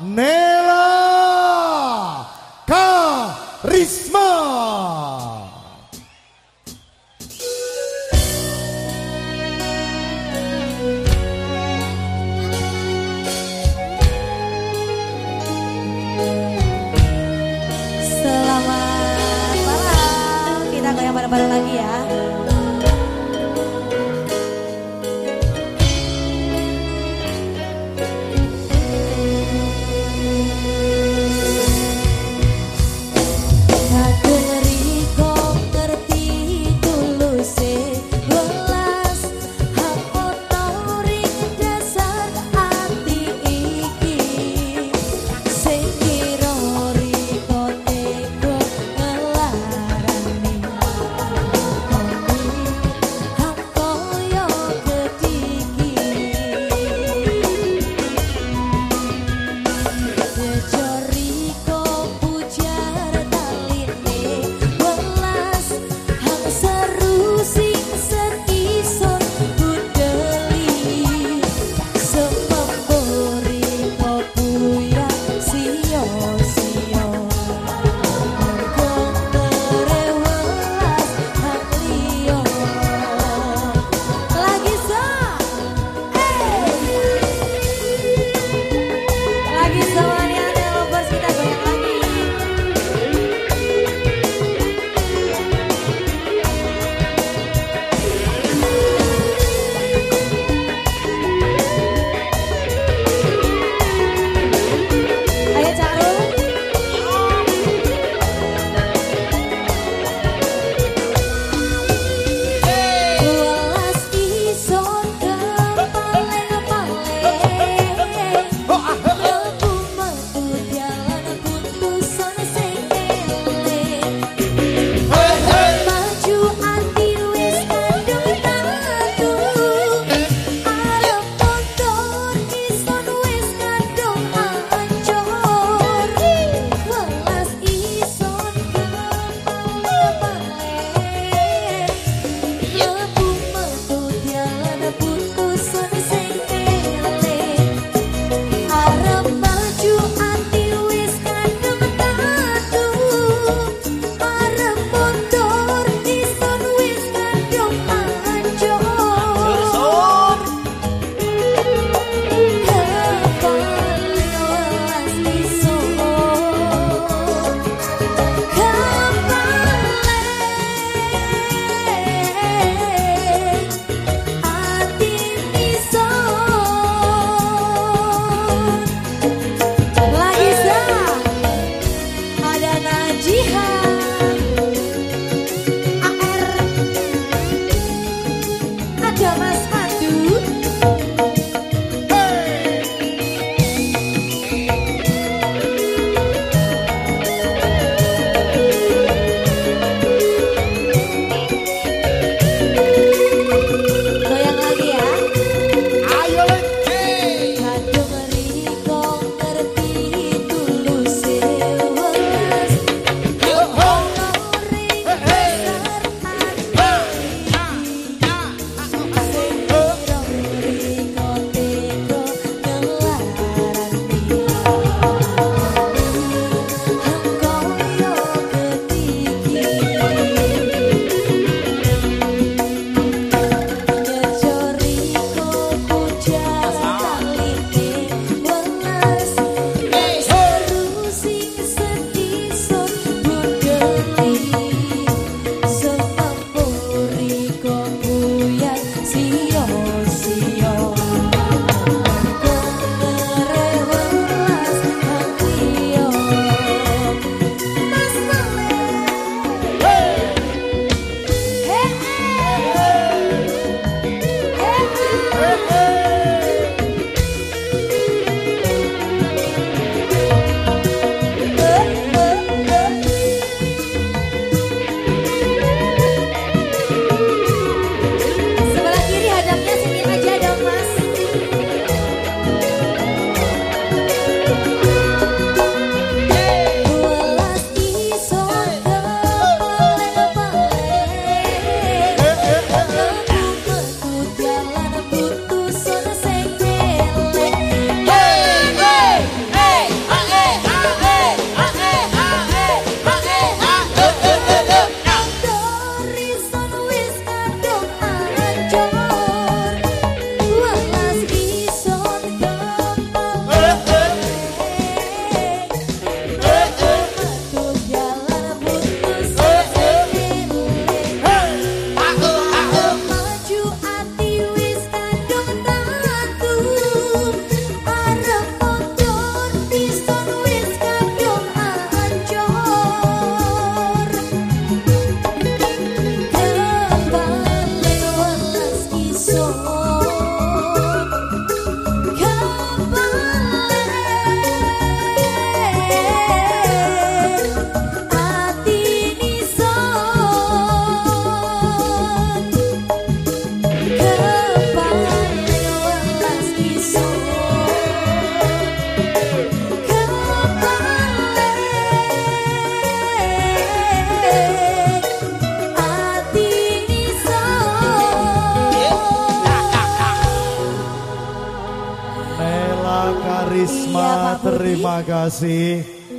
呢。Terima kasih